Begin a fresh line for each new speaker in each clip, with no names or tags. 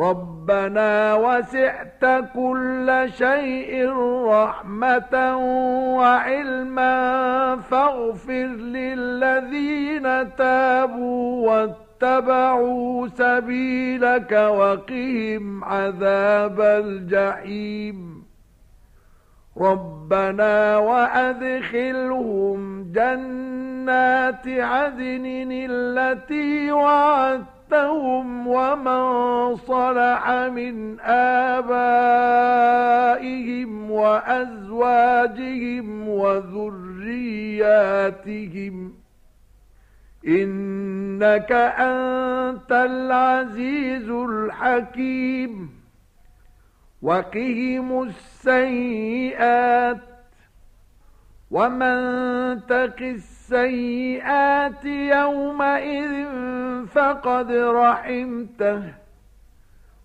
ربنا وسعت كل شيء رحمة وعلما فاغفر للذين تابوا واتبعوا سبيلك وقهم عذاب الجحيم. ربنا وأدخلهم جنات عدن التي وعدت وَمَنْ ومن صلح من آبائهم وأزواجهم وذرياتهم إنك أنت العزيز الحكيم وقهم السيئات ومن تق السيئات يومئذ فقد رحمته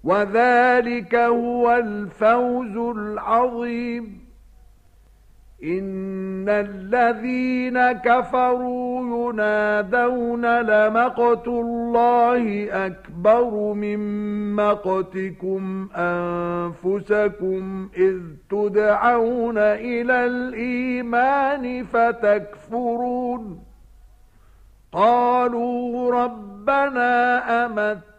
وذلك هو الفوز العظيم إن الذين كفروا ينادون لمقت الله أكبر من مقتكم أنفسكم إذ تدعون إلى الإيمان فتكفرون. قالوا ربنا أمت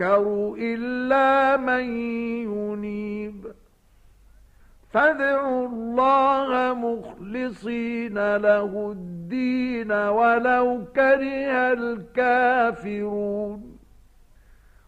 يذكر إلا من ينيب. فادعوا الله مخلصين له الدين ولو كره الكافرون.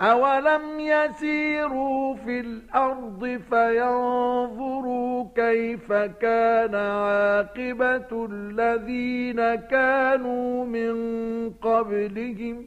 أولم يسيروا في الأرض فينظروا كيف كان عاقبة الذين كانوا من قبلهم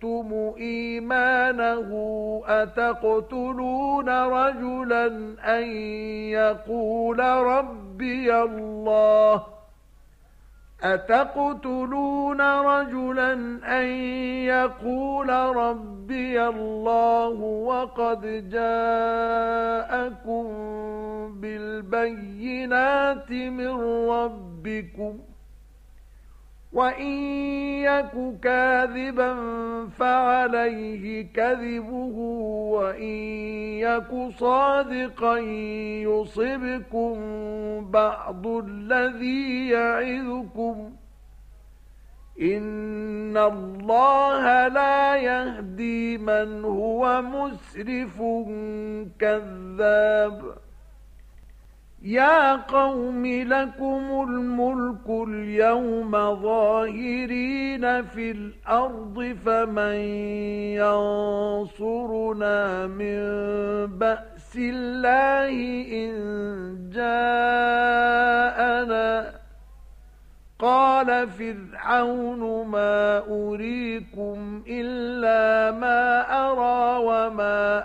يكتم إيمانه أتقتلون رجلا أن يقول ربي الله أتقتلون رجلا أن يقول ربي الله وقد جاءكم بالبينات من ربكم وَإِن يَكُ كَاذِبًا فَعَلَيْهِ كَذِبُهُ وَإِن يَكُ صَادِقًا يُصِبْكُم بَعْضُ الَّذِي يَعِدُكُمْ إِنَّ اللَّهَ لَا يَهْدِي مَنْ هُوَ مُسْرِفٌ كَذَّابٌ يا قوم لكم الملك اليوم ظاهرين في الأرض فمن ينصرنا من بأس الله إن جاءنا قال فرعون ما أريكم إلا ما أرى وما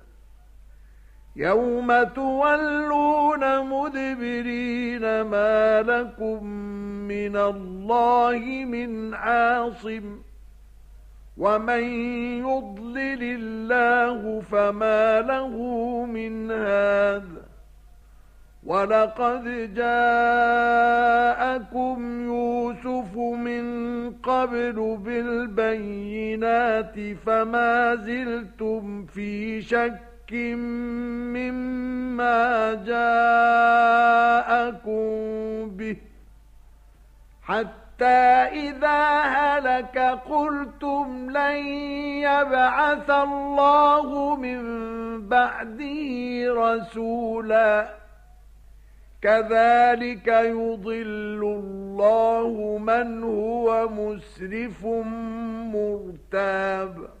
يوم تولون مدبرين ما لكم من الله من عاصم ومن يضلل الله فما له من هذا ولقد جاءكم يوسف من قبل بالبينات فما زلتم في شك مما جاءكم به حتى إذا هلك قلتم لن يبعث الله من بعده رسولا كذلك يضل الله من هو مسرف مرتاب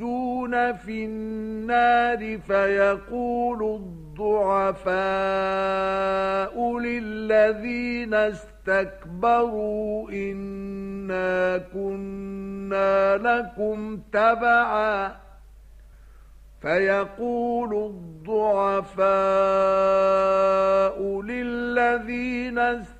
يتحاجون في النار فيقول الضعفاء للذين استكبروا إنا كنا لكم تبعا. فيقول الضعفاء للذين استكبروا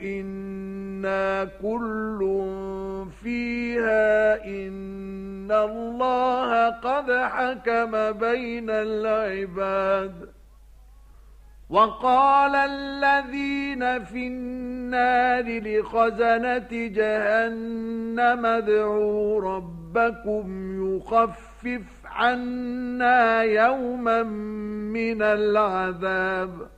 إنا كل فيها إن الله قد حكم بين العباد وقال الذين في النار لخزنة جهنم ادعوا ربكم يخفف عنا يوما من العذاب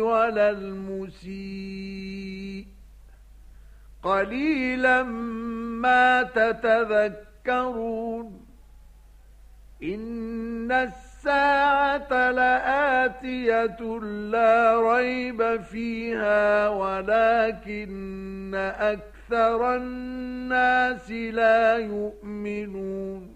ولا المسيء. قليلا ما تتذكرون. إن الساعة لآتية لا ريب فيها ولكن أكثر الناس لا يؤمنون.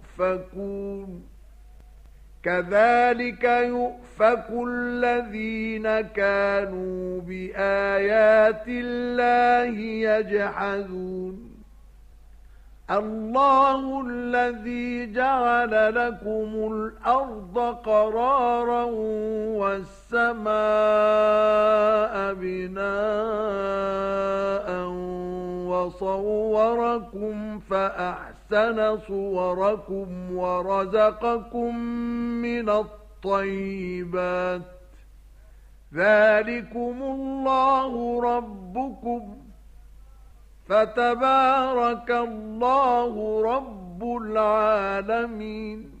تؤفكون كذلك يؤفك الذين كانوا بآيات الله يجحدون. الله الذي جعل لكم الأرض قرارا والسماء بناء وصوركم فأحسن أحسن صوركم ورزقكم من الطيبات. ذلكم الله ربكم. فتبارك الله رب العالمين.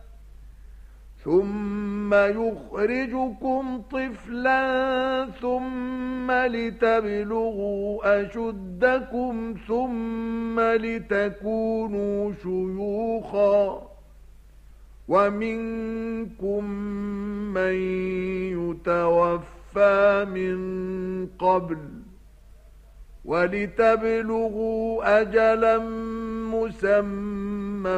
ثم يخرجكم طفلا ثم لتبلغوا أشدكم ثم لتكونوا شيوخا ومنكم من يتوفى من قبل ولتبلغوا أجلا مسمى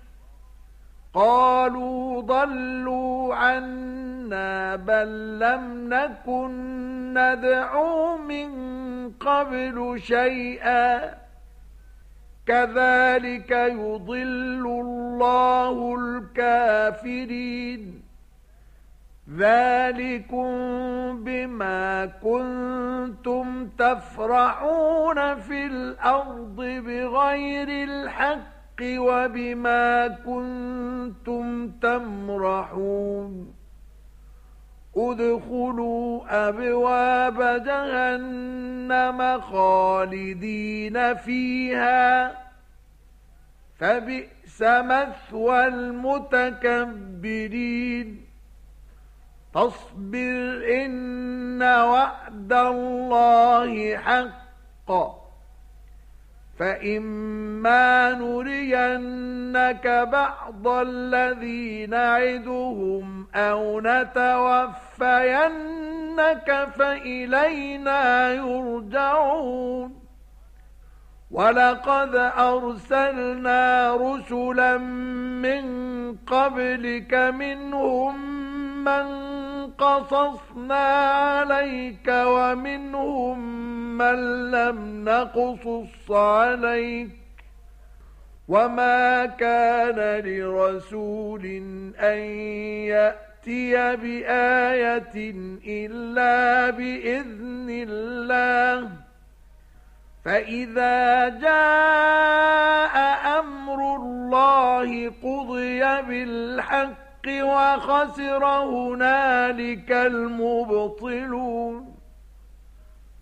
قالوا ضلوا عنا بل لم نكن ندعو من قبل شيئا. كذلك يضل الله الكافرين. ذلكم بما كنتم تفرحون في الأرض بغير الحق. وبما كنتم تمرحون. ادخلوا أبواب جهنم خالدين فيها. فبئس مثوى المتكبرين. فاصبر إن وعد الله حق. فإما نرينك بعض الذي نعدهم أو نتوفينك فإلينا يرجعون ولقد أرسلنا رسلا من قبلك منهم من قصصنا عليك ومنهم من لم نقصص عليك وما كان لرسول أن يأتي بآية إلا بإذن الله فإذا جاء أمر الله قضي بالحق الحق وخسر هنالك المبطلون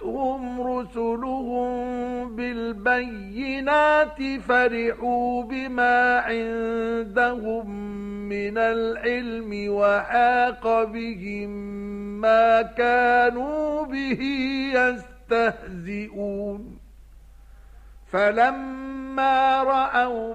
جاءتهم رسلهم بالبينات فرحوا بما عندهم من العلم وحاق بهم ما كانوا به يستهزئون. فلما رأوا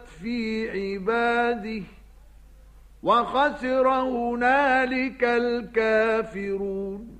في عباده وخسر هنالك الكافرون.